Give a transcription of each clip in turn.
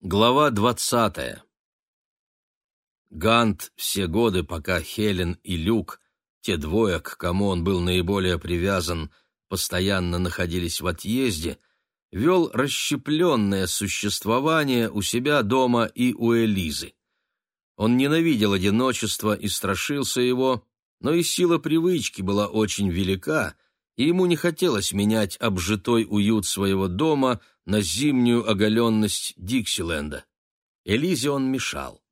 Глава двадцатая. Гант все годы, пока Хелен и Люк, те двое, к кому он был наиболее привязан, постоянно находились в отъезде, вел расщепленное существование у себя дома и у Элизы. Он ненавидел одиночество и страшился его, но и сила привычки была очень велика, и ему не хотелось менять обжитой уют своего дома на зимнюю оголенность Диксиленда. Элизе он мешал.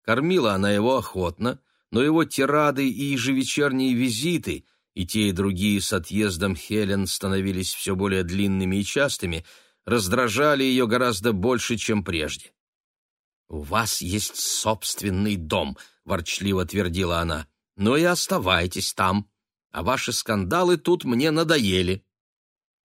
Кормила она его охотно, но его тирады и ежевечерние визиты, и те и другие с отъездом Хелен становились все более длинными и частыми, раздражали ее гораздо больше, чем прежде. «У вас есть собственный дом», — ворчливо твердила она, — «но и оставайтесь там, а ваши скандалы тут мне надоели».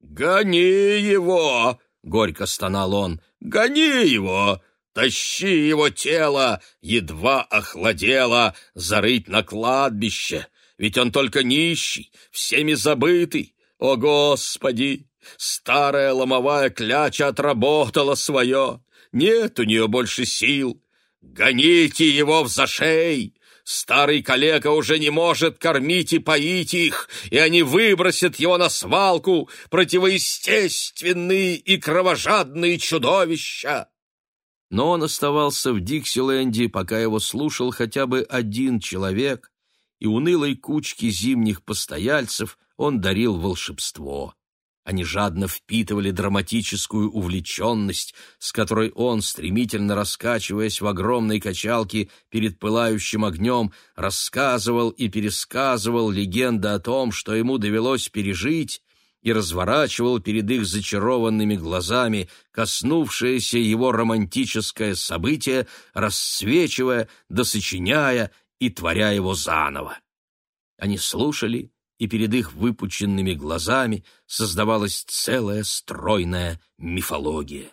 «Гони его!» Горько стонал он. «Гони его! Тащи его тело, едва охладело, зарыть на кладбище, ведь он только нищий, всеми забытый. О, Господи! Старая ломовая кляча отработала свое, нет у нее больше сил. Гоните его в зашей, Старый калека уже не может кормить и поить их, и они выбросят его на свалку, противоестественные и кровожадные чудовища. Но он оставался в Диксиленде, пока его слушал хотя бы один человек, и унылой кучке зимних постояльцев он дарил волшебство. Они жадно впитывали драматическую увлеченность, с которой он, стремительно раскачиваясь в огромной качалке перед пылающим огнем, рассказывал и пересказывал легенды о том, что ему довелось пережить, и разворачивал перед их зачарованными глазами коснувшееся его романтическое событие, рассвечивая, досочиняя и творя его заново. Они слушали и перед их выпученными глазами создавалась целая стройная мифология.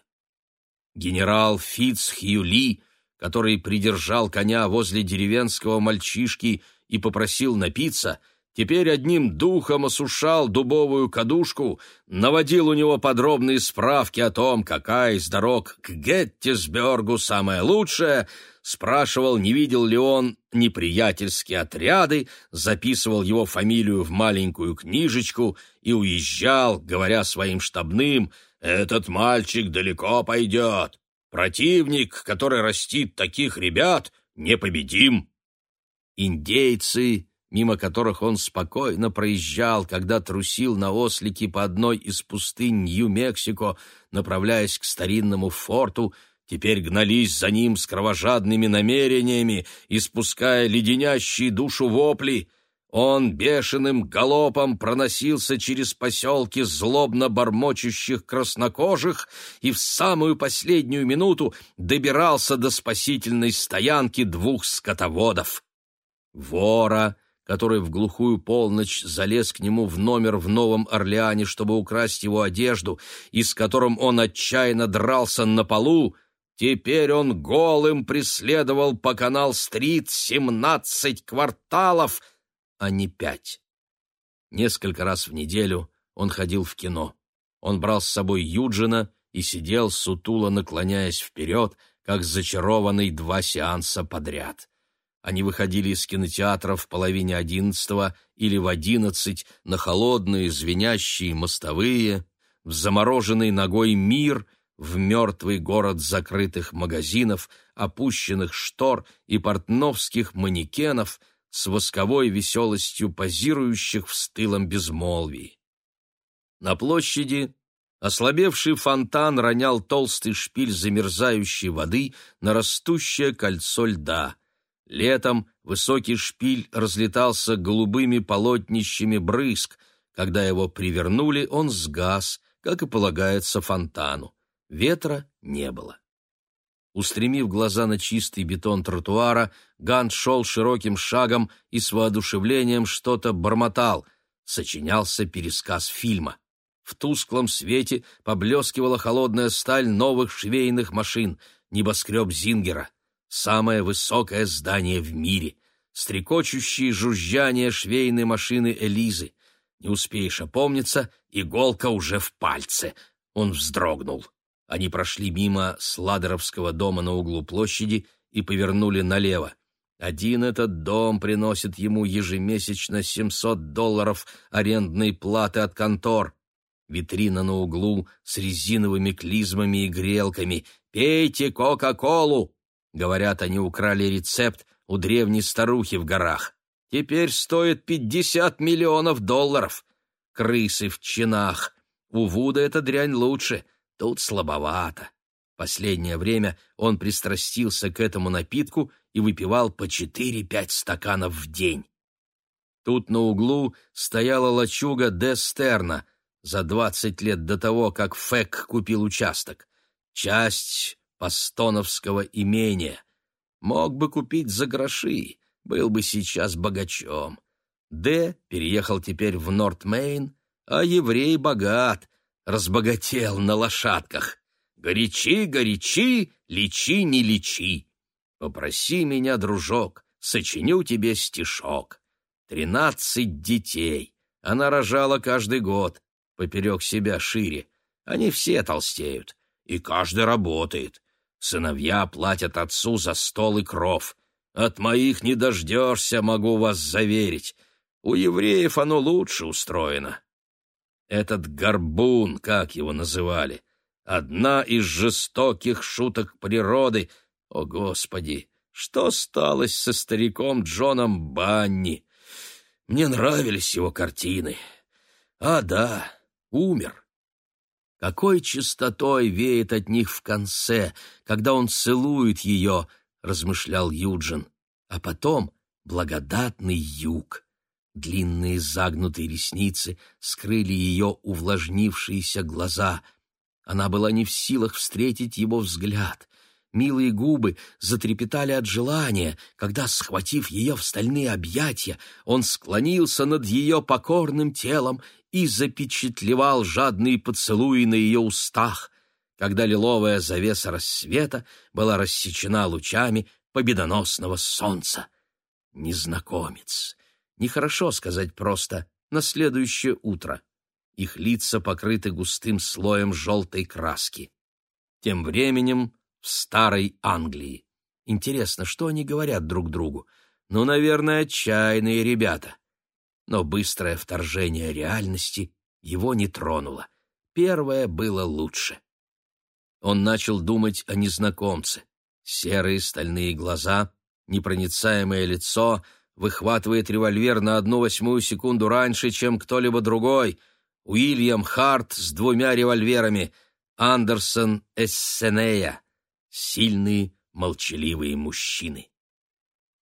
Генерал Фитц Хьюли, который придержал коня возле деревенского мальчишки и попросил напиться, теперь одним духом осушал дубовую кадушку, наводил у него подробные справки о том, какая из дорог к Геттисбергу самая лучшая, спрашивал, не видел ли он неприятельские отряды, записывал его фамилию в маленькую книжечку и уезжал, говоря своим штабным, «Этот мальчик далеко пойдет. Противник, который растит таких ребят, непобедим». Индейцы, мимо которых он спокойно проезжал, когда трусил на ослике по одной из пустынь Нью-Мексико, направляясь к старинному форту, теперь гнались за ним с кровожадными намерениями, испуская леденящие душу вопли. Он бешеным галопом проносился через поселки злобно бормочущих краснокожих и в самую последнюю минуту добирался до спасительной стоянки двух скотоводов. Вора, который в глухую полночь залез к нему в номер в Новом Орлеане, чтобы украсть его одежду, и с которым он отчаянно дрался на полу, Теперь он голым преследовал по канал-стрит семнадцать кварталов, а не пять. Несколько раз в неделю он ходил в кино. Он брал с собой Юджина и сидел, сутуло наклоняясь вперед, как зачарованный два сеанса подряд. Они выходили из кинотеатра в половине одиннадцатого или в одиннадцать на холодные звенящие мостовые, в замороженный ногой мир — в мертвый город закрытых магазинов, опущенных штор и портновских манекенов с восковой веселостью позирующих в стылом безмолвии. На площади ослабевший фонтан ронял толстый шпиль замерзающей воды на растущее кольцо льда. Летом высокий шпиль разлетался голубыми полотнищами брызг. Когда его привернули, он сгас, как и полагается фонтану. Ветра не было. Устремив глаза на чистый бетон тротуара, Гант шел широким шагом и с воодушевлением что-то бормотал. Сочинялся пересказ фильма. В тусклом свете поблескивала холодная сталь новых швейных машин, небоскреб Зингера, самое высокое здание в мире, стрекочущие жужжания швейной машины Элизы. Не успеешь опомниться, иголка уже в пальце. Он вздрогнул. Они прошли мимо Сладеровского дома на углу площади и повернули налево. Один этот дом приносит ему ежемесячно 700 долларов арендной платы от контор. Витрина на углу с резиновыми клизмами и грелками. «Пейте Кока-Колу!» Говорят, они украли рецепт у древней старухи в горах. Теперь стоит 50 миллионов долларов. Крысы в чинах. У Вуда эта дрянь лучше, тут слабовато. Последнее время он пристрастился к этому напитку и выпивал по 4-5 стаканов в день. Тут на углу стояла лачуга Де Стерна за 20 лет до того, как Фэк купил участок. Часть постоновского имения. Мог бы купить за гроши, был бы сейчас богачом. Д переехал теперь в Норт-Мейн, а еврей богат, разбогател на лошадках. Горячи, горячи, лечи, не лечи. Попроси меня, дружок, сочиню тебе стишок. Тринадцать детей. Она рожала каждый год, поперек себя шире. Они все толстеют, и каждый работает. Сыновья платят отцу за стол и кров. От моих не дождешься, могу вас заверить. У евреев оно лучше устроено. Этот горбун, как его называли, одна из жестоких шуток природы. О, Господи, что сталось со стариком Джоном Банни? Мне нравились его картины. А, да, умер. Какой чистотой веет от них в конце, когда он целует ее, размышлял Юджин. А потом благодатный юг. Длинные загнутые ресницы скрыли ее увлажнившиеся глаза. Она была не в силах встретить его взгляд. Милые губы затрепетали от желания, когда, схватив ее в стальные объятия, он склонился над ее покорным телом и запечатлевал жадные поцелуи на ее устах, когда лиловая завеса рассвета была рассечена лучами победоносного солнца. Незнакомец. Нехорошо сказать просто «на следующее утро». Их лица покрыты густым слоем желтой краски. Тем временем в старой Англии. Интересно, что они говорят друг другу? Ну, наверное, отчаянные ребята но быстрое вторжение реальности его не тронуло. Первое было лучше. Он начал думать о незнакомце. Серые стальные глаза, непроницаемое лицо, выхватывает револьвер на одну восьмую секунду раньше, чем кто-либо другой. Уильям Харт с двумя револьверами, Андерсон Эссенея. Сильные, молчаливые мужчины.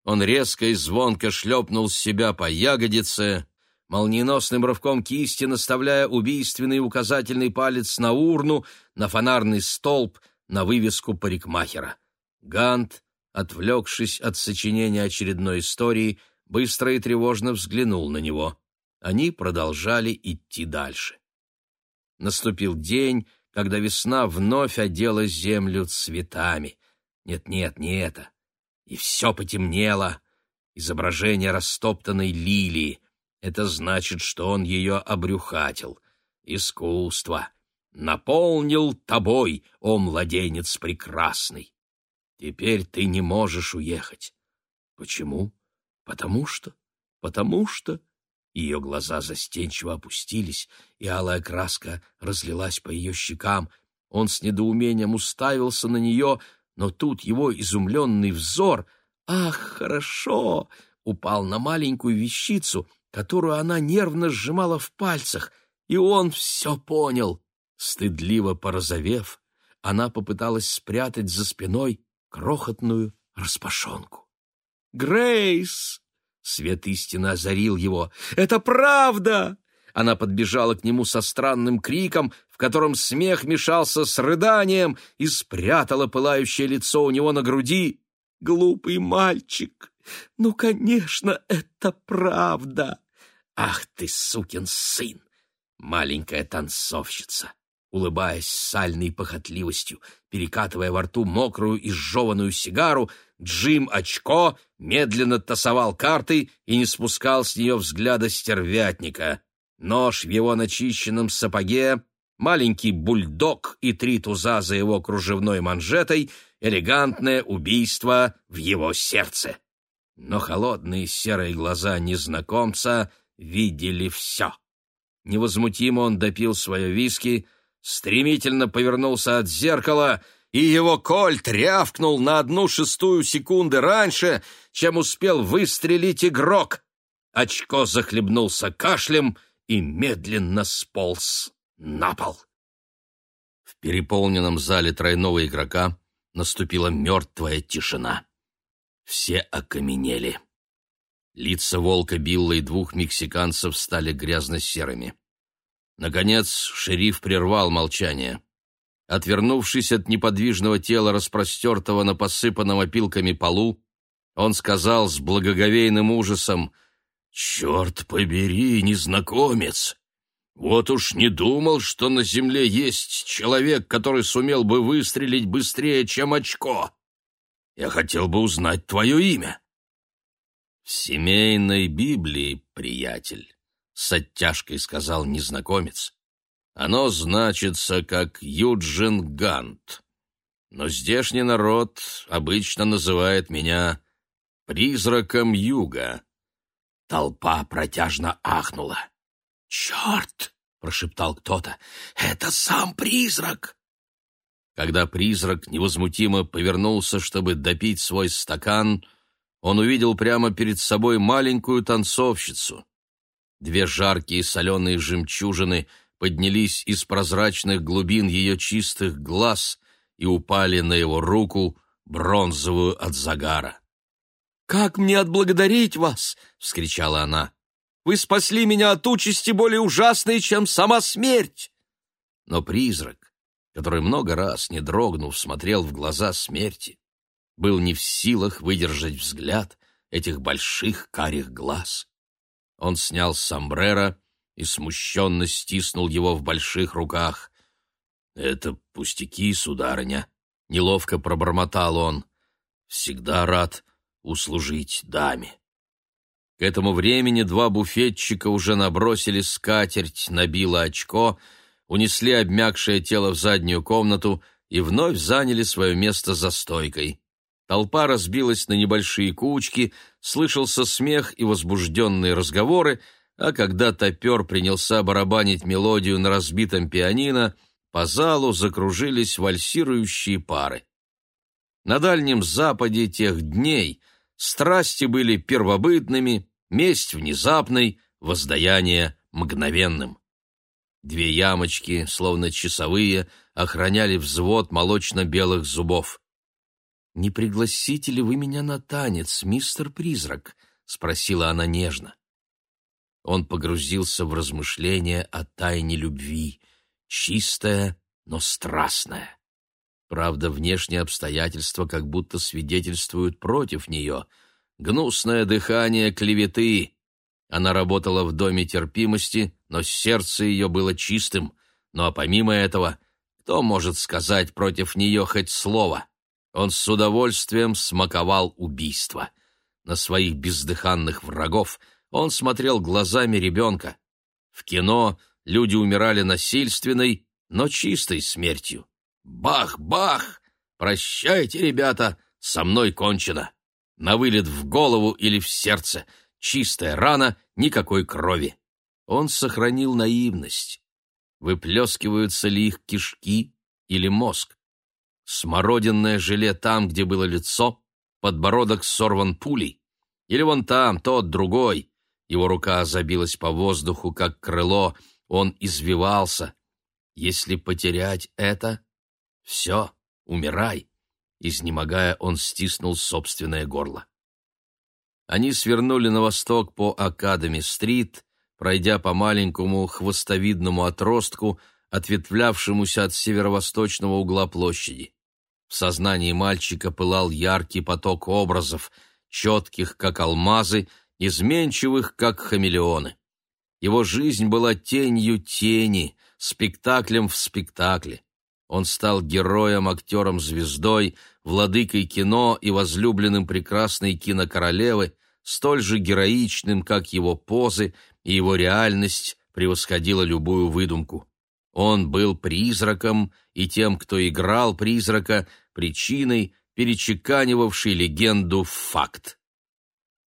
Он резко и звонко шлепнул себя по ягодице, молниеносным рывком кисти наставляя убийственный указательный палец на урну, на фонарный столб, на вывеску парикмахера. Гант, отвлекшись от сочинения очередной истории, быстро и тревожно взглянул на него. Они продолжали идти дальше. Наступил день, когда весна вновь одела землю цветами. Нет-нет, не это и все потемнело. Изображение растоптанной лилии. Это значит, что он ее обрюхатил. Искусство. Наполнил тобой, о младенец прекрасный. Теперь ты не можешь уехать. Почему? Потому что... Потому что... Ее глаза застенчиво опустились, и алая краска разлилась по ее щекам. Он с недоумением уставился на нее, но тут его изумленный взор «Ах, хорошо!» упал на маленькую вещицу, которую она нервно сжимала в пальцах, и он все понял. Стыдливо порозовев, она попыталась спрятать за спиной крохотную распашонку. «Грейс!» — свет истины озарил его. «Это правда!» Она подбежала к нему со странным криком, в котором смех мешался с рыданием, и спрятала пылающее лицо у него на груди. «Глупый мальчик! Ну, конечно, это правда!» «Ах ты, сукин сын! Маленькая танцовщица!» Улыбаясь сальной похотливостью, перекатывая во рту мокрую и сжеванную сигару, Джим Очко медленно тасовал карты и не спускал с нее взгляда стервятника. Нож в его начищенном сапоге маленький бульдог и три туза за его кружевной манжетой, элегантное убийство в его сердце. Но холодные серые глаза незнакомца видели все. Невозмутимо он допил свое виски, стремительно повернулся от зеркала, и его кольт рявкнул на одну шестую секунды раньше, чем успел выстрелить игрок. Очко захлебнулся кашлем и медленно сполз на пол. В переполненном зале тройного игрока наступила мертвая тишина. Все окаменели. Лица волка Билла и двух мексиканцев стали грязно-серыми. Наконец шериф прервал молчание. Отвернувшись от неподвижного тела, распростертого на посыпанном опилками полу, он сказал с благоговейным ужасом, «Черт побери, незнакомец! Вот уж не думал, что на земле есть человек, который сумел бы выстрелить быстрее, чем очко. Я хотел бы узнать твое имя». «В семейной Библии, приятель», — с оттяжкой сказал незнакомец, — «оно значится как Юджин Гант. Но здешний народ обычно называет меня призраком юга». Толпа протяжно ахнула. «Черт!» — прошептал кто-то. «Это сам призрак!» Когда призрак невозмутимо повернулся, чтобы допить свой стакан, он увидел прямо перед собой маленькую танцовщицу. Две жаркие соленые жемчужины поднялись из прозрачных глубин ее чистых глаз и упали на его руку, бронзовую от загара. «Как мне отблагодарить вас?» — вскричала она. «Вы спасли меня от участи более ужасной, чем сама смерть!» Но призрак, который много раз, не дрогнув, смотрел в глаза смерти, был не в силах выдержать взгляд этих больших карих глаз. Он снял сомбреро и смущенно стиснул его в больших руках. «Это пустяки, сударыня», — неловко пробормотал он. «Всегда рад услужить даме». К этому времени два буфетчика уже набросили скатерть, набило очко, унесли обмякшее тело в заднюю комнату и вновь заняли свое место за стойкой. Толпа разбилась на небольшие кучки, слышался смех и возбужденные разговоры, а когда топер принялся барабанить мелодию на разбитом пианино, по залу закружились вальсирующие пары. На Дальнем Западе тех дней страсти были первобытными, месть внезапной, воздаяние мгновенным. Две ямочки, словно часовые, охраняли взвод молочно-белых зубов. «Не пригласите ли вы меня на танец, мистер Призрак?» — спросила она нежно. Он погрузился в размышления о тайне любви, чистая, но страстная. Правда, внешние обстоятельства как будто свидетельствуют против нее. Гнусное дыхание клеветы. Она работала в доме терпимости, но сердце ее было чистым. Ну а помимо этого, кто может сказать против нее хоть слово? Он с удовольствием смаковал убийство. На своих бездыханных врагов он смотрел глазами ребенка. В кино люди умирали насильственной, но чистой смертью. Бах-бах! Прощайте, ребята, со мной кончено. На вылет в голову или в сердце. Чистая рана, никакой крови. Он сохранил наивность. Выплескиваются ли их кишки или мозг? Смородинное желе там, где было лицо, подбородок сорван пулей. Или вон там, тот, другой. Его рука забилась по воздуху, как крыло, он извивался. Если потерять это, все, умирай. Изнемогая, он стиснул собственное горло. Они свернули на восток по Академи-стрит, пройдя по маленькому хвостовидному отростку, ответвлявшемуся от северо-восточного угла площади. В сознании мальчика пылал яркий поток образов, четких, как алмазы, изменчивых, как хамелеоны. Его жизнь была тенью тени, спектаклем в спектакле. Он стал героем, актером, звездой, владыкой кино и возлюбленным прекрасной кинокоролевы, столь же героичным, как его позы, и его реальность превосходила любую выдумку. Он был призраком и тем, кто играл призрака, причиной, перечеканивавшей легенду в факт.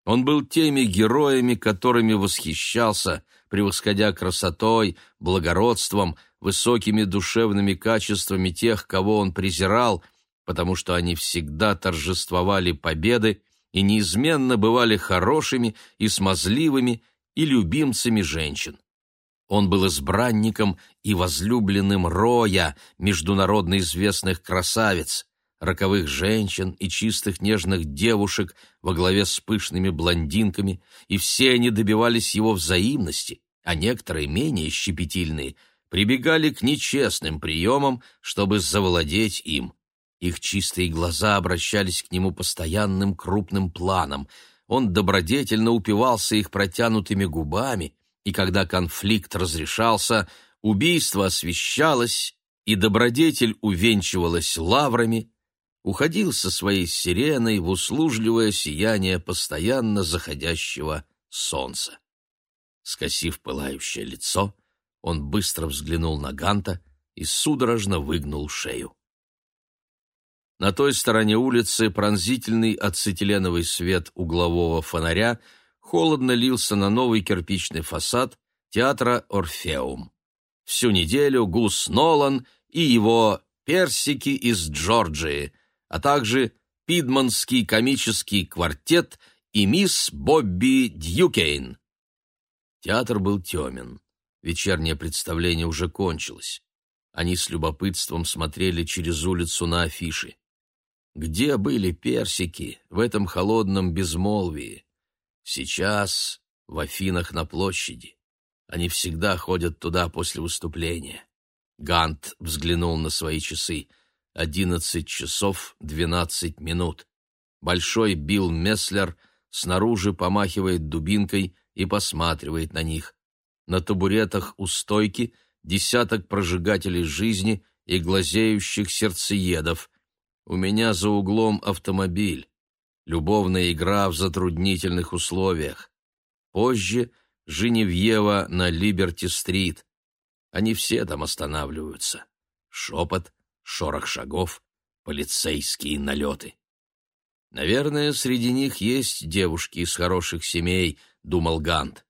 Он был теми героями, которыми восхищался, превосходя красотой, благородством, высокими душевными качествами тех, кого он презирал, потому что они всегда торжествовали победы и неизменно бывали хорошими и смазливыми и любимцами женщин. Он был избранником и возлюбленным Роя, международно известных красавиц, роковых женщин и чистых нежных девушек во главе с пышными блондинками, и все они добивались его взаимности, а некоторые, менее щепетильные, прибегали к нечестным приемам, чтобы завладеть им. Их чистые глаза обращались к нему постоянным крупным планом. Он добродетельно упивался их протянутыми губами, и когда конфликт разрешался, убийство освещалось, и добродетель увенчивалась лаврами, уходил со своей сиреной в услужливое сияние постоянно заходящего солнца. Скосив пылающее лицо, он быстро взглянул на Ганта и судорожно выгнул шею. На той стороне улицы пронзительный ацетиленовый свет углового фонаря холодно лился на новый кирпичный фасад театра «Орфеум». Всю неделю Гус Нолан и его «Персики из Джорджии», а также Пидманский комический квартет и мисс Бобби Дьюкейн. Театр был темен. Вечернее представление уже кончилось. Они с любопытством смотрели через улицу на афиши. Где были персики в этом холодном безмолвии? Сейчас в Афинах на площади. Они всегда ходят туда после выступления. Гант взглянул на свои часы. Одиннадцать часов двенадцать минут. Большой Билл Месслер снаружи помахивает дубинкой и посматривает на них. На табуретах у стойки десяток прожигателей жизни и глазеющих сердцеедов. У меня за углом автомобиль. Любовная игра в затруднительных условиях. Позже Женевьева на Либерти-стрит. Они все там останавливаются. Шепот, шорох шагов, полицейские налеты. Наверное, среди них есть девушки из хороших семей, думал Гант.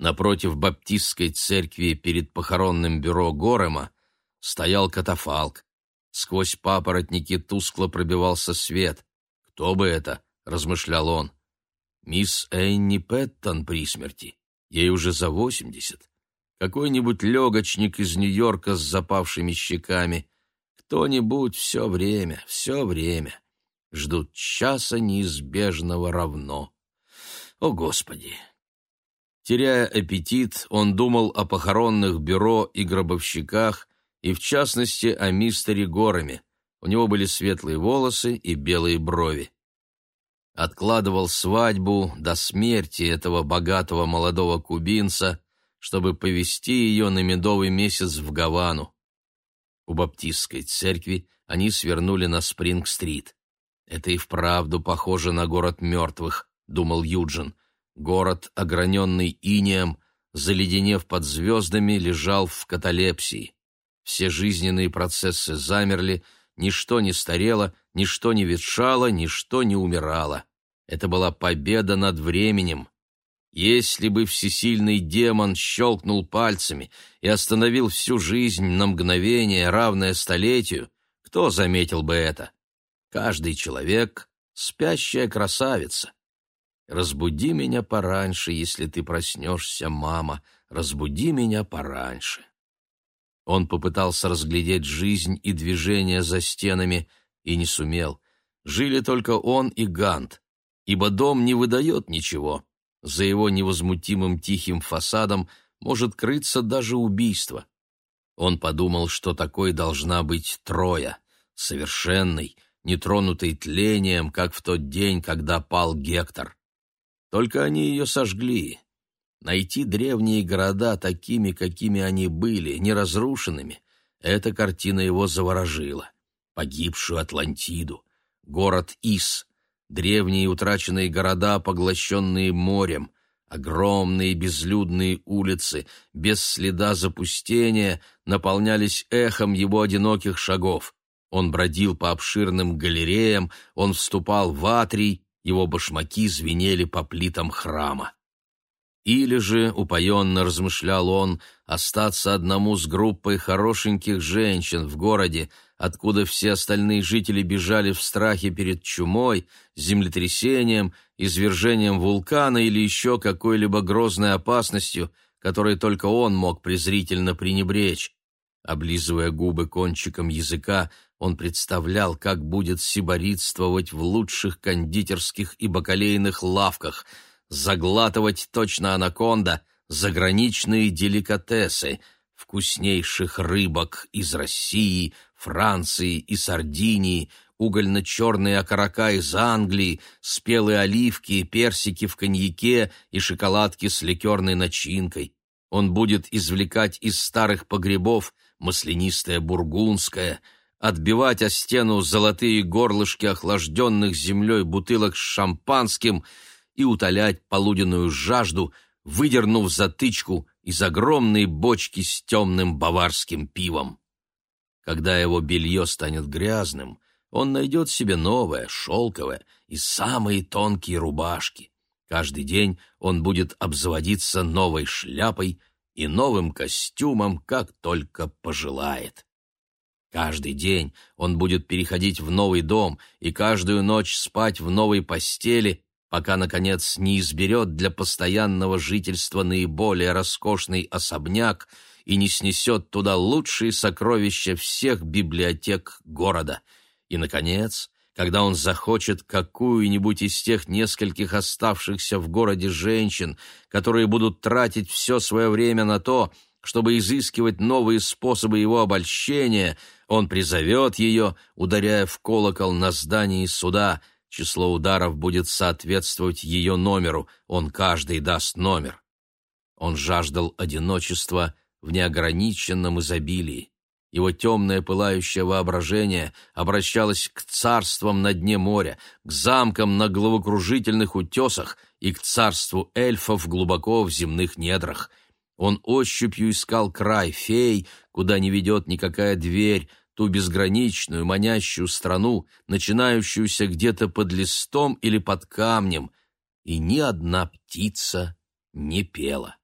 Напротив баптистской церкви перед похоронным бюро Горема стоял катафалк. Сквозь папоротники тускло пробивался свет. «Кто бы это?» — размышлял он. «Мисс Энни Пэттон при смерти. Ей уже за восемьдесят. Какой-нибудь легочник из Нью-Йорка с запавшими щеками. Кто-нибудь все время, все время. Ждут часа неизбежного равно. О, Господи!» Теряя аппетит, он думал о похоронных бюро и гробовщиках, и в частности о мистере Гороме. У него были светлые волосы и белые брови. Откладывал свадьбу до смерти этого богатого молодого кубинца, чтобы повести ее на медовый месяц в Гавану. У баптистской церкви они свернули на Спринг-стрит. «Это и вправду похоже на город мертвых», — думал Юджин. Город, ограненный инеем, заледенев под звездами, лежал в каталепсии. Все жизненные процессы замерли, ничто не старело, ничто не ветшало, ничто не умирало. Это была победа над временем. Если бы всесильный демон щелкнул пальцами и остановил всю жизнь на мгновение, равное столетию, кто заметил бы это? Каждый человек — спящая красавица. «Разбуди меня пораньше, если ты проснешься, мама, разбуди меня пораньше». Он попытался разглядеть жизнь и движение за стенами и не сумел. Жили только он и Гант, ибо дом не выдает ничего. За его невозмутимым тихим фасадом может крыться даже убийство. Он подумал, что такой должна быть Троя, совершенной, нетронутой тлением, как в тот день, когда пал Гектор. Только они ее сожгли, Найти древние города такими, какими они были, неразрушенными, эта картина его заворожила. Погибшую Атлантиду, город Ис, древние утраченные города, поглощенные морем, Огромные безлюдные улицы, без следа запустения, наполнялись эхом его одиноких шагов. Он бродил по обширным галереям, он вступал в атрий, его башмаки звенели по плитам храма. Или же, упоенно размышлял он, остаться одному с группой хорошеньких женщин в городе, откуда все остальные жители бежали в страхе перед чумой, землетрясением, извержением вулкана или еще какой-либо грозной опасностью, которой только он мог презрительно пренебречь. Облизывая губы кончиком языка, он представлял, как будет сиборитствовать в лучших кондитерских и бакалейных лавках — заглатывать точно анаконда заграничные деликатесы, вкуснейших рыбок из России, Франции и Сардинии, угольно-черные окорока из Англии, спелые оливки, персики в коньяке и шоколадки с ликерной начинкой. Он будет извлекать из старых погребов маслянистое бургундское, отбивать о стену золотые горлышки охлажденных землей бутылок с шампанским — и утолять полуденную жажду, выдернув затычку из огромной бочки с темным баварским пивом. Когда его белье станет грязным, он найдет себе новое, шелковое и самые тонкие рубашки. Каждый день он будет обзаводиться новой шляпой и новым костюмом, как только пожелает. Каждый день он будет переходить в новый дом и каждую ночь спать в новой постели, пока, наконец, не изберет для постоянного жительства наиболее роскошный особняк и не снесет туда лучшие сокровища всех библиотек города. И, наконец, когда он захочет какую-нибудь из тех нескольких оставшихся в городе женщин, которые будут тратить все свое время на то, чтобы изыскивать новые способы его обольщения, он призовет ее, ударяя в колокол на здании суда — Число ударов будет соответствовать ее номеру, он каждый даст номер. Он жаждал одиночества в неограниченном изобилии. Его темное пылающее воображение обращалось к царствам на дне моря, к замкам на головокружительных утесах и к царству эльфов глубоко в земных недрах. Он ощупью искал край фей, куда не ведет никакая дверь, ту безграничную, манящую страну, начинающуюся где-то под листом или под камнем, и ни одна птица не пела.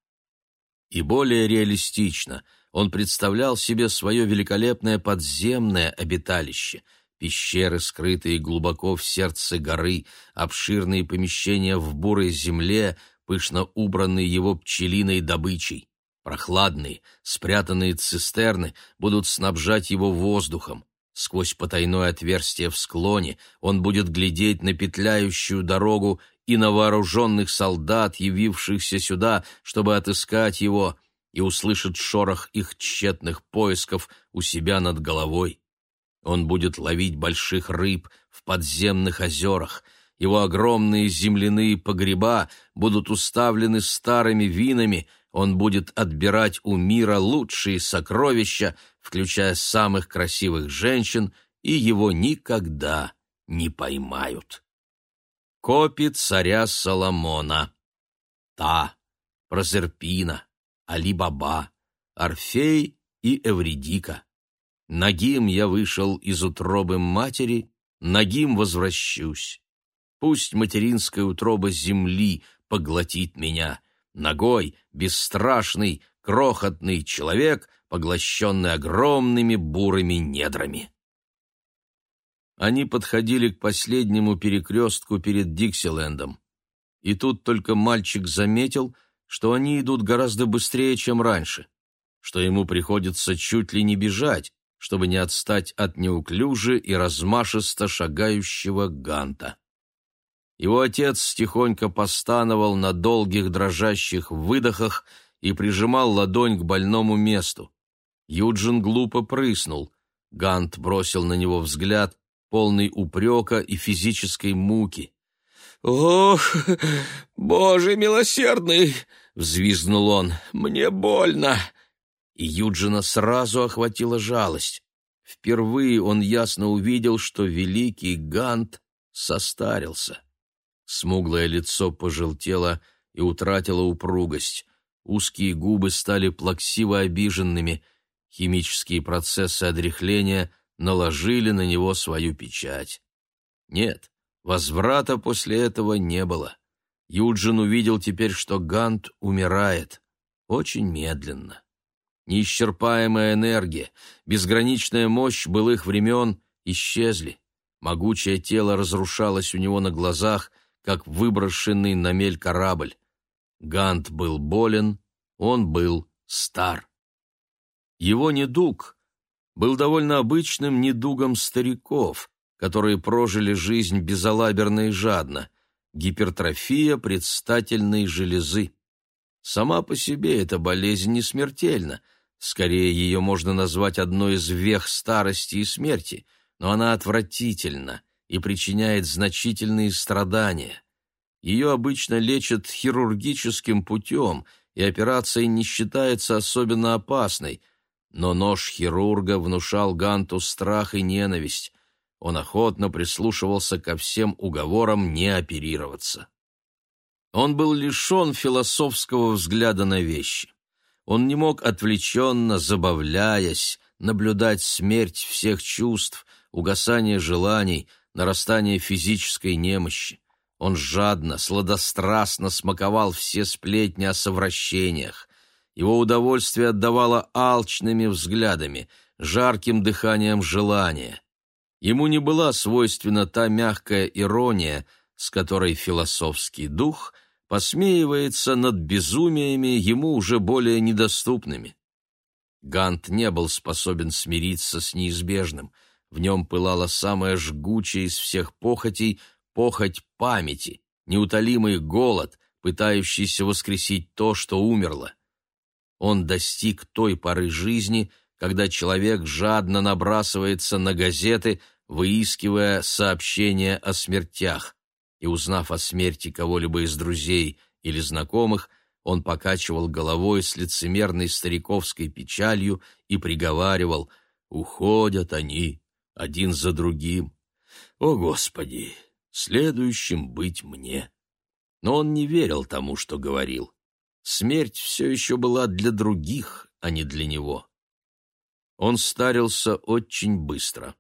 И более реалистично он представлял себе свое великолепное подземное обиталище — пещеры, скрытые глубоко в сердце горы, обширные помещения в бурой земле, пышно убранные его пчелиной добычей. Прохладные, спрятанные цистерны будут снабжать его воздухом. Сквозь потайное отверстие в склоне он будет глядеть на петляющую дорогу и на вооруженных солдат, явившихся сюда, чтобы отыскать его, и услышит шорох их тщетных поисков у себя над головой. Он будет ловить больших рыб в подземных озерах. Его огромные земляные погреба будут уставлены старыми винами, он будет отбирать у мира лучшие сокровища, включая самых красивых женщин, и его никогда не поймают. Копи царя Соломона. Та, Прозерпина, Али-Баба, Орфей и Эвридика. Нагим я вышел из утробы матери, нагим возвращусь. Пусть материнская утроба земли поглотит меня, Ногой бесстрашный, крохотный человек, поглощенный огромными бурыми недрами. Они подходили к последнему перекрестку перед Диксилендом. И тут только мальчик заметил, что они идут гораздо быстрее, чем раньше, что ему приходится чуть ли не бежать, чтобы не отстать от неуклюже и размашисто шагающего Ганта. Его отец тихонько постановал на долгих дрожащих выдохах и прижимал ладонь к больному месту. Юджин глупо прыснул. Гант бросил на него взгляд, полный упрека и физической муки. «Ох, боже милосердный!» — взвизгнул он. «Мне больно!» И Юджина сразу охватила жалость. Впервые он ясно увидел, что великий Гант состарился. Смуглое лицо пожелтело и утратила упругость. Узкие губы стали плаксиво обиженными. Химические процессы одряхления наложили на него свою печать. Нет, возврата после этого не было. Юджин увидел теперь, что Гант умирает. Очень медленно. Неисчерпаемая энергия, безграничная мощь былых времен исчезли. Могучее тело разрушалось у него на глазах, как выброшенный на мель корабль. Гант был болен, он был стар. Его недуг был довольно обычным недугом стариков, которые прожили жизнь безалаберно и жадно, гипертрофия предстательной железы. Сама по себе эта болезнь не смертельна, скорее ее можно назвать одной из вех старости и смерти, но она отвратительна и причиняет значительные страдания. Ее обычно лечат хирургическим путем, и операция не считается особенно опасной, но нож хирурга внушал Ганту страх и ненависть. Он охотно прислушивался ко всем уговорам не оперироваться. Он был лишен философского взгляда на вещи. Он не мог отвлеченно, забавляясь, наблюдать смерть всех чувств, угасание желаний, нарастание физической немощи. Он жадно, сладострастно смаковал все сплетни о совращениях. Его удовольствие отдавало алчными взглядами, жарким дыханием желания. Ему не была свойственна та мягкая ирония, с которой философский дух посмеивается над безумиями ему уже более недоступными. Гант не был способен смириться с неизбежным. В нем пылала самая жгучая из всех похотей — похоть памяти, неутолимый голод, пытающийся воскресить то, что умерло. Он достиг той поры жизни, когда человек жадно набрасывается на газеты, выискивая сообщения о смертях, и, узнав о смерти кого-либо из друзей или знакомых, он покачивал головой с лицемерной стариковской печалью и приговаривал «Уходят они один за другим. О, Господи, следующим быть мне. Но он не верил тому, что говорил. Смерть все еще была для других, а не для него. Он старился очень быстро.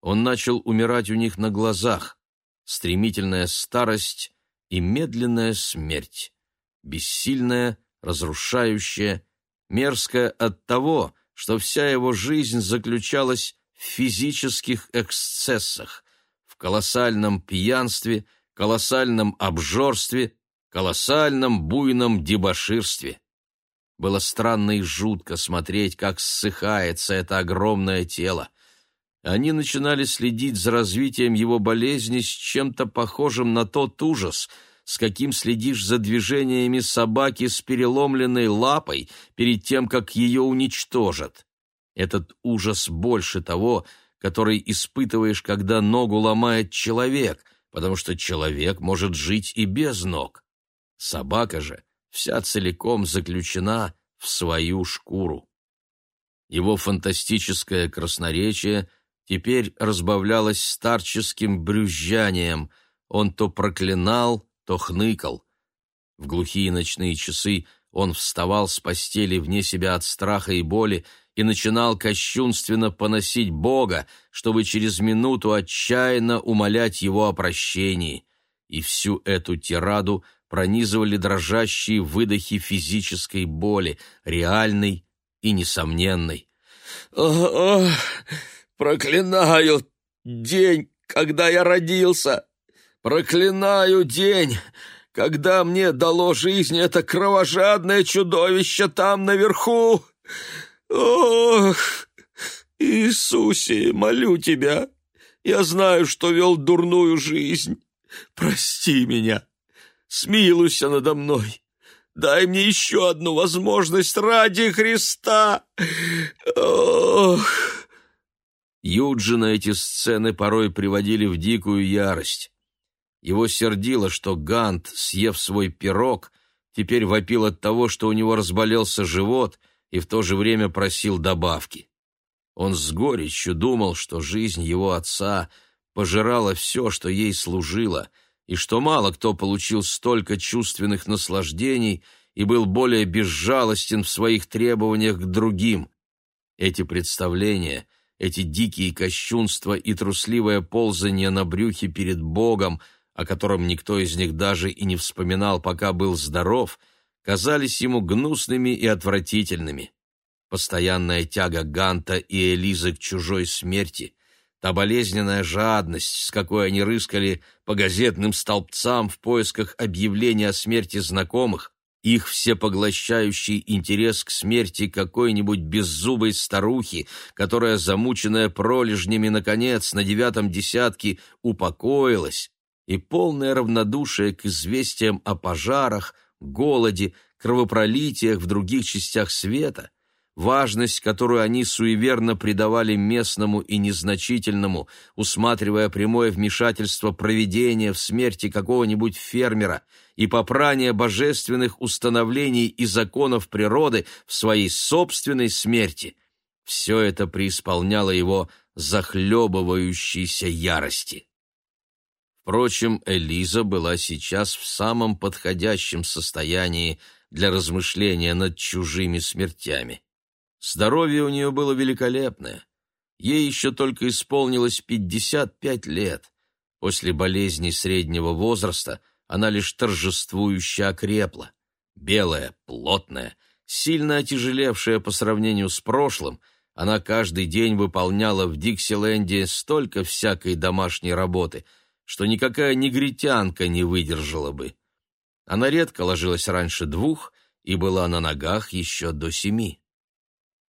Он начал умирать у них на глазах. Стремительная старость и медленная смерть. Бессильная, разрушающая, мерзкая от того, что вся его жизнь заключалась в физических эксцессах, колоссальном пьянстве, колоссальном обжорстве, колоссальном буйном дебоширстве. Было странно и жутко смотреть, как ссыхается это огромное тело. Они начинали следить за развитием его болезни с чем-то похожим на тот ужас, с каким следишь за движениями собаки с переломленной лапой перед тем, как ее уничтожат. Этот ужас больше того, который испытываешь, когда ногу ломает человек, потому что человек может жить и без ног. Собака же вся целиком заключена в свою шкуру. Его фантастическое красноречие теперь разбавлялось старческим брюзжанием. Он то проклинал, то хныкал. В глухие ночные часы он вставал с постели вне себя от страха и боли и начинал кощунственно поносить Бога, чтобы через минуту отчаянно умолять его о прощении. И всю эту тираду пронизывали дрожащие выдохи физической боли, реальной и несомненной. «О, проклинаю день, когда я родился! Проклинаю день, когда мне дало жизнь это кровожадное чудовище там наверху! «Ох, Иисусе, молю тебя, я знаю, что вел дурную жизнь. Прости меня, смилуйся надо мной, дай мне еще одну возможность ради Христа. Ох!» Юджина эти сцены порой приводили в дикую ярость. Его сердило, что Гант, съев свой пирог, теперь вопил от того, что у него разболелся живот — и в то же время просил добавки. Он с горечью думал, что жизнь его отца пожирала все, что ей служило, и что мало кто получил столько чувственных наслаждений и был более безжалостен в своих требованиях к другим. Эти представления, эти дикие кощунства и трусливое ползание на брюхе перед Богом, о котором никто из них даже и не вспоминал, пока был здоров, казались ему гнусными и отвратительными. Постоянная тяга Ганта и Элизы к чужой смерти, та болезненная жадность, с какой они рыскали по газетным столбцам в поисках объявления о смерти знакомых, их всепоглощающий интерес к смерти какой-нибудь беззубой старухи, которая, замученная пролежнями, наконец, на девятом десятке упокоилась, и полное равнодушие к известиям о пожарах, голоде, кровопролитиях в других частях света — важность, которую они суеверно придавали местному и незначительному, усматривая прямое вмешательство провидения в смерти какого-нибудь фермера и попрание божественных установлений и законов природы в своей собственной смерти, все это преисполняло его захлебывающейся ярости. Впрочем, Элиза была сейчас в самом подходящем состоянии для размышления над чужими смертями. Здоровье у нее было великолепное. Ей еще только исполнилось 55 лет. После болезни среднего возраста она лишь торжествующе окрепла. Белая, плотная, сильно отяжелевшая по сравнению с прошлым, она каждый день выполняла в Диксиленде столько всякой домашней работы, что никакая негритянка не выдержала бы. Она редко ложилась раньше двух и была на ногах еще до семи.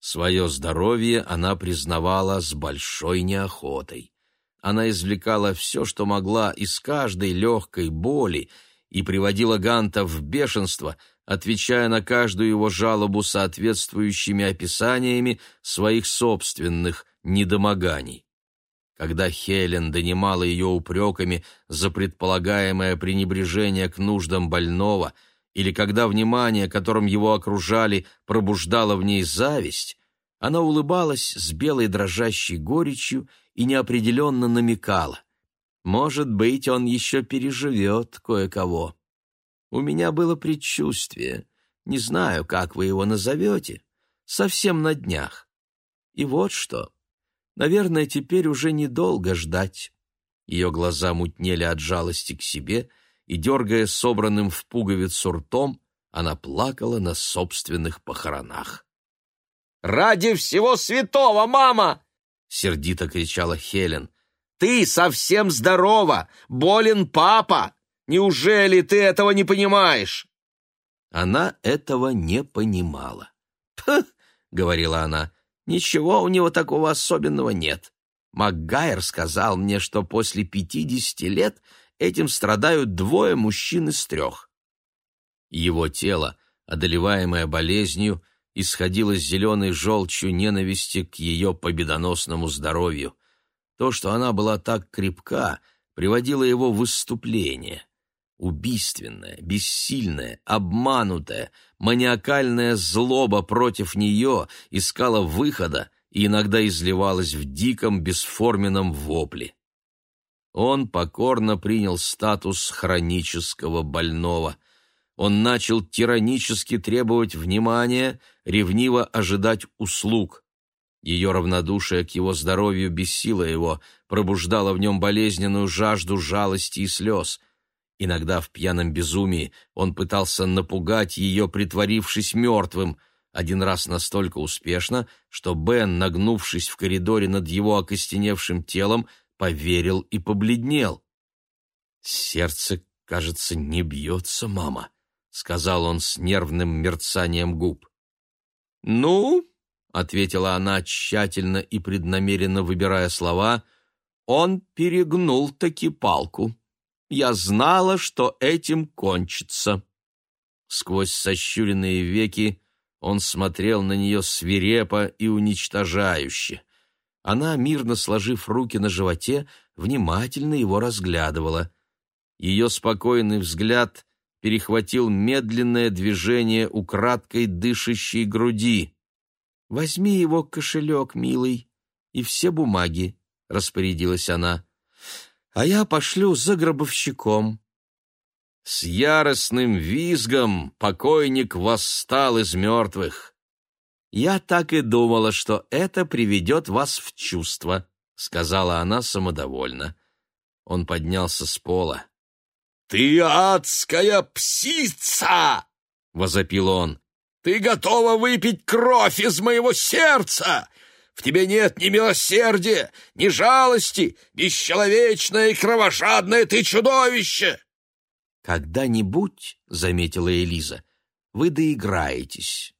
Свое здоровье она признавала с большой неохотой. Она извлекала все, что могла из каждой легкой боли и приводила Ганта в бешенство, отвечая на каждую его жалобу соответствующими описаниями своих собственных недомоганий. Когда Хелен донимала ее упреками за предполагаемое пренебрежение к нуждам больного – или когда внимание, которым его окружали, пробуждало в ней зависть, она улыбалась с белой дрожащей горечью и неопределенно намекала. «Может быть, он еще переживет кое-кого. У меня было предчувствие, не знаю, как вы его назовете, совсем на днях. И вот что, наверное, теперь уже недолго ждать». Ее глаза мутнели от жалости к себе — и, дергая собранным в пуговицу ртом, она плакала на собственных похоронах. «Ради всего святого, мама!» — сердито кричала Хелен. «Ты совсем здорова! Болен папа! Неужели ты этого не понимаешь?» Она этого не понимала. «Пх!» — говорила она. «Ничего у него такого особенного нет. Макгайр сказал мне, что после пятидесяти лет Этим страдают двое мужчин из трех. Его тело, одолеваемое болезнью, исходило с зеленой желчью ненависти к ее победоносному здоровью. То, что она была так крепка, приводило его в выступление. Убийственная, бессильная, обманутая, маниакальная злоба против нее искала выхода и иногда изливалась в диком бесформенном вопле он покорно принял статус хронического больного. Он начал тиранически требовать внимания, ревниво ожидать услуг. Ее равнодушие к его здоровью бесило его, пробуждало в нем болезненную жажду жалости и слез. Иногда в пьяном безумии он пытался напугать ее, притворившись мертвым, один раз настолько успешно, что Бен, нагнувшись в коридоре над его окостеневшим телом, поверил и побледнел. «Сердце, кажется, не бьется, мама», — сказал он с нервным мерцанием губ. «Ну?» — ответила она, тщательно и преднамеренно выбирая слова. «Он перегнул таки палку. Я знала, что этим кончится». Сквозь сощуренные веки он смотрел на нее свирепо и уничтожающе. Она, мирно сложив руки на животе, внимательно его разглядывала. Ее спокойный взгляд перехватил медленное движение украдкой дышащей груди. «Возьми его кошелек, милый, и все бумаги», — распорядилась она. «А я пошлю за гробовщиком. С яростным визгом покойник восстал из мертвых. «Я так и думала, что это приведет вас в чувство», — сказала она самодовольно. Он поднялся с пола. «Ты адская псица!» — возопил он. «Ты готова выпить кровь из моего сердца! В тебе нет ни милосердия, ни жалости, бесчеловечное и кровожадное ты чудовище!» «Когда-нибудь, — заметила Элиза, — вы доиграетесь».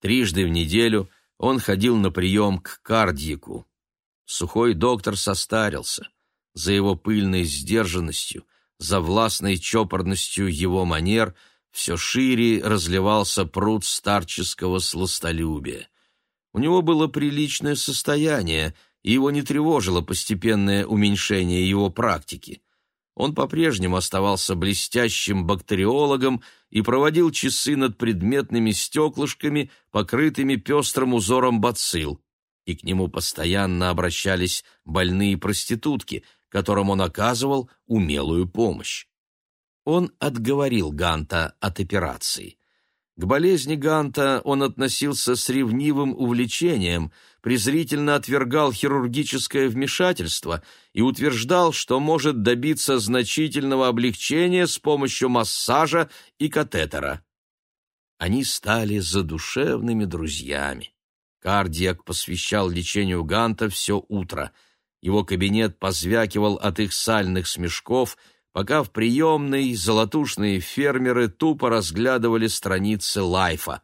Трижды в неделю он ходил на прием к кардику. Сухой доктор состарился. За его пыльной сдержанностью, за властной чопорностью его манер все шире разливался пруд старческого сластолюбия. У него было приличное состояние, и его не тревожило постепенное уменьшение его практики. Он по-прежнему оставался блестящим бактериологом и проводил часы над предметными стеклышками, покрытыми пестрым узором бацилл, и к нему постоянно обращались больные проститутки, которым он оказывал умелую помощь. Он отговорил Ганта от операции. К болезни Ганта он относился с ревнивым увлечением, презрительно отвергал хирургическое вмешательство и утверждал, что может добиться значительного облегчения с помощью массажа и катетера. Они стали задушевными друзьями. Кардиак посвящал лечению Ганта все утро. Его кабинет позвякивал от их сальных смешков – пока в приемной золотушные фермеры тупо разглядывали страницы лайфа.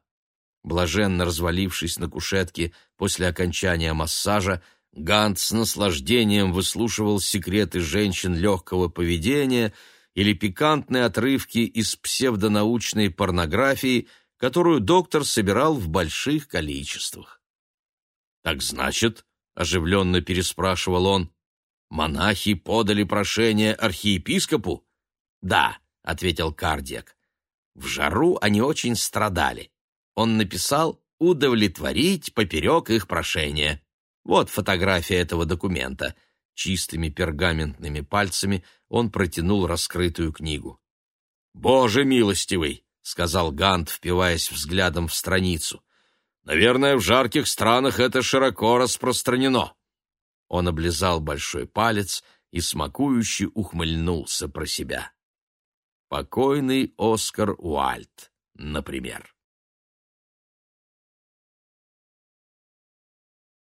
Блаженно развалившись на кушетке после окончания массажа, Гант с наслаждением выслушивал секреты женщин легкого поведения или пикантные отрывки из псевдонаучной порнографии, которую доктор собирал в больших количествах. «Так значит», — оживленно переспрашивал он, Монахи подали прошение архиепископу? Да, ответил Кардиак. В жару они очень страдали. Он написал удовлетворить поперек их прошения. Вот фотография этого документа. Чистыми пергаментными пальцами он протянул раскрытую книгу. «Боже милостивый!» — сказал Гант, впиваясь взглядом в страницу. «Наверное, в жарких странах это широко распространено». Он облизал большой палец и смакующе ухмыльнулся про себя. Покойный Оскар Уальд, например.